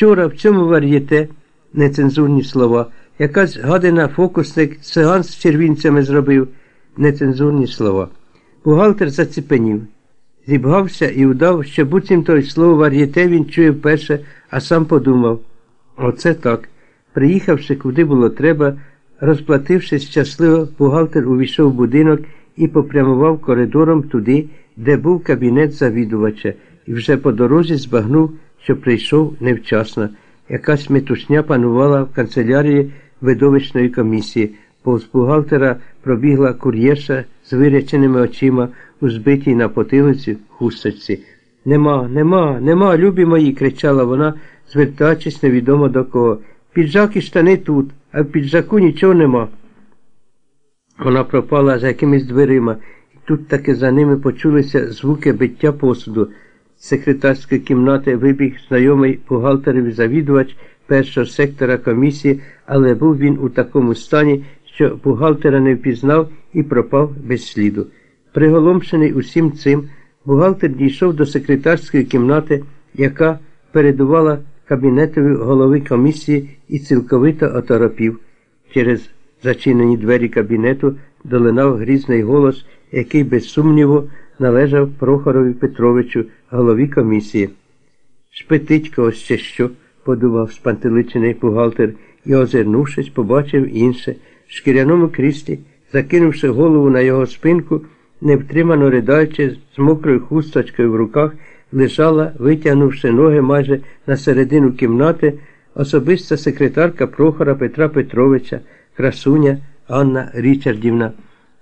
Вчора в цьому вар'єте нецензурні слова. Якась гадина фокусник циган з червінцями зробив нецензурні слова. Бухгалтер заціпенів, зібгався і удав, що буцім той слово вар'єте він чує вперше, а сам подумав. Оце так. Приїхавши, куди було треба, розплатившись щасливо, бухгалтер увійшов в будинок і попрямував коридором туди, де був кабінет завідувача, і вже по дорозі збагнув, що прийшов невчасно. Якась метушня панувала в канцелярії видовищної комісії. Повз бухгалтера пробігла кур'єрша з виряченими очима у збитій на потилиці хусточці. Нема, нема, нема, любі мої, кричала вона, звертаючись невідомо до кого. Піджак і штани тут, а в піджаку нічого нема. Вона пропала за якимись дверима, і тут таки за ними почулися звуки биття посуду. Секретарської кімнати вибіг знайомий бухгалтерів завідувач першого сектора комісії, але був він у такому стані, що бухгалтера не впізнав і пропав без сліду. Приголомшений усім цим, бухгалтер дійшов до секретарської кімнати, яка передувала кабінетові голови комісії і цілковито оторопів. Через зачинені двері кабінету долинав грізний голос, який, без сумніву, належав Прохорові Петровичу, голові комісії. Шпитичко ось ще що, подумав спантеличений бухгалтер і, озирнувшись, побачив інше. В шкіряному кріслі, закинувши голову на його спинку, невтримано ридаючи з мокрою хусточкою в руках, лежала, витягнувши ноги майже на середину кімнати, особиста секретарка Прохора Петра Петровича, красуня Анна Річардівна.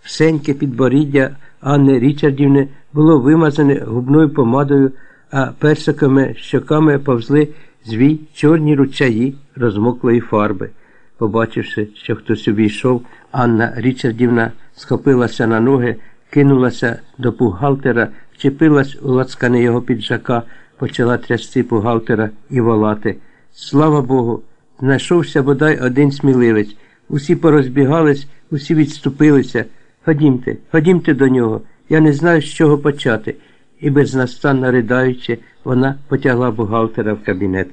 Всеньке підборіддя Анни Річардівни було вимазане губною помадою, а персиками щоками повзли звій чорні ручаї розмоклої фарби. Побачивши, що хтось увійшов, Анна Річардівна схопилася на ноги, кинулася до бухгалтера, вчепилась у лацкани його піджака, почала трясти бухгалтера і волати. Слава Богу, знайшовся бодай один сміливець. Усі порозбігались, усі відступилися. Ходімте, ходімте до нього. Я не знаю, з чого почати. І безнастанно ридаючи, вона потягла бухгалтера в кабінет.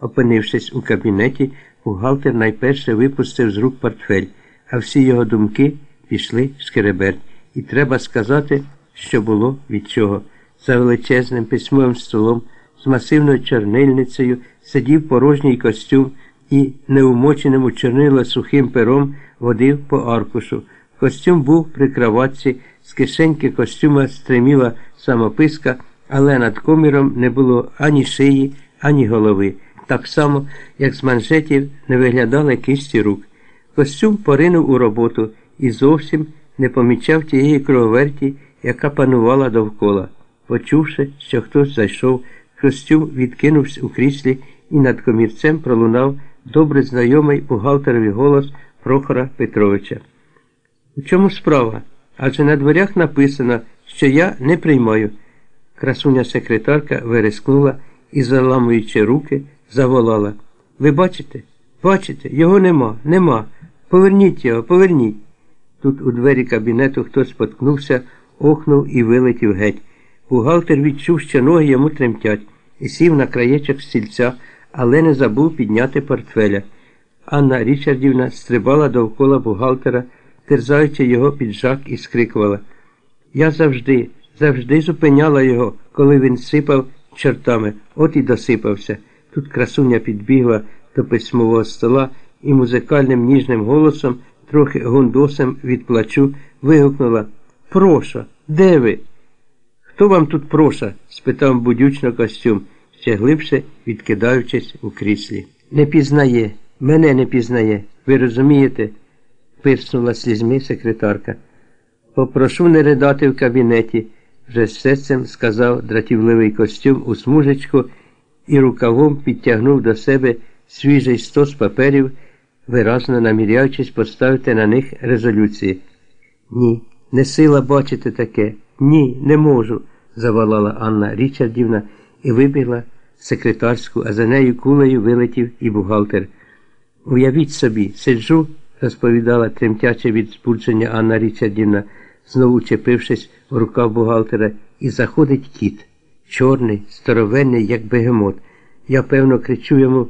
Опинившись у кабінеті, бухгалтер найперше випустив з рук портфель, а всі його думки пішли шкереберть. І треба сказати, що було від чого. За величезним письмовим столом з масивною чорнильницею сидів порожній костюм і, неумоченим у чорнила сухим пером, водив по аркушу. Костюм був при кроватці, з кишеньки костюма стриміла самописка, але над коміром не було ані шиї, ані голови, так само, як з манжетів не виглядали кисті рук. Костюм поринув у роботу і зовсім не помічав тієї крововерті, яка панувала довкола. Почувши, що хтось зайшов, костюм відкинувся у кріслі і над комірцем пролунав добре знайомий бухгалтеровий голос Прохора Петровича. У чому справа? Адже на дверях написано, що я не приймаю. Красуня секретарка вирискнула і, заламуючи руки, заволала. Ви бачите? Бачите, його нема, нема. Поверніть його, поверніть. Тут у двері кабінету хтось споткнувся, охнув і вилетів геть. Бухгалтер відчув, що ноги йому тремтять, і сів на краєчок стільця, але не забув підняти портфеля. Анна Річардівна стрибала довкола бухгалтера, терзаючи його піджак і скрикувала. Я завжди, завжди зупиняла його, коли він сипав чортами, от і досипався. Тут красуня підбігла до письмового стола і музикальним ніжним голосом, трохи гундосом від плачу, вигукнула Проша, де ви? Хто вам тут проша? спитав будючно костюм, ще глибше відкидаючись у кріслі. Не пізнає, мене не пізнає. Ви розумієте? Пирснула слізьми секретарка. Попрошу не ридати в кабінеті, вже з серцем сказав дратівливий костюм у смужечку і рукавом підтягнув до себе свіжий стос паперів, виразно наміряючись поставити на них резолюції. Ні, не сила бачити таке. Ні, не можу, заволала Анна Річардівна і вибігла секретарську, а за нею кулею вилетів і бухгалтер. Уявіть собі, сиджу, розповідала тремтяче від збудження Анна Річардівна, знову чепившись в рукав бухгалтера, і заходить кіт. Чорний, старовенний, як бегемот. Я, певно, кричу йому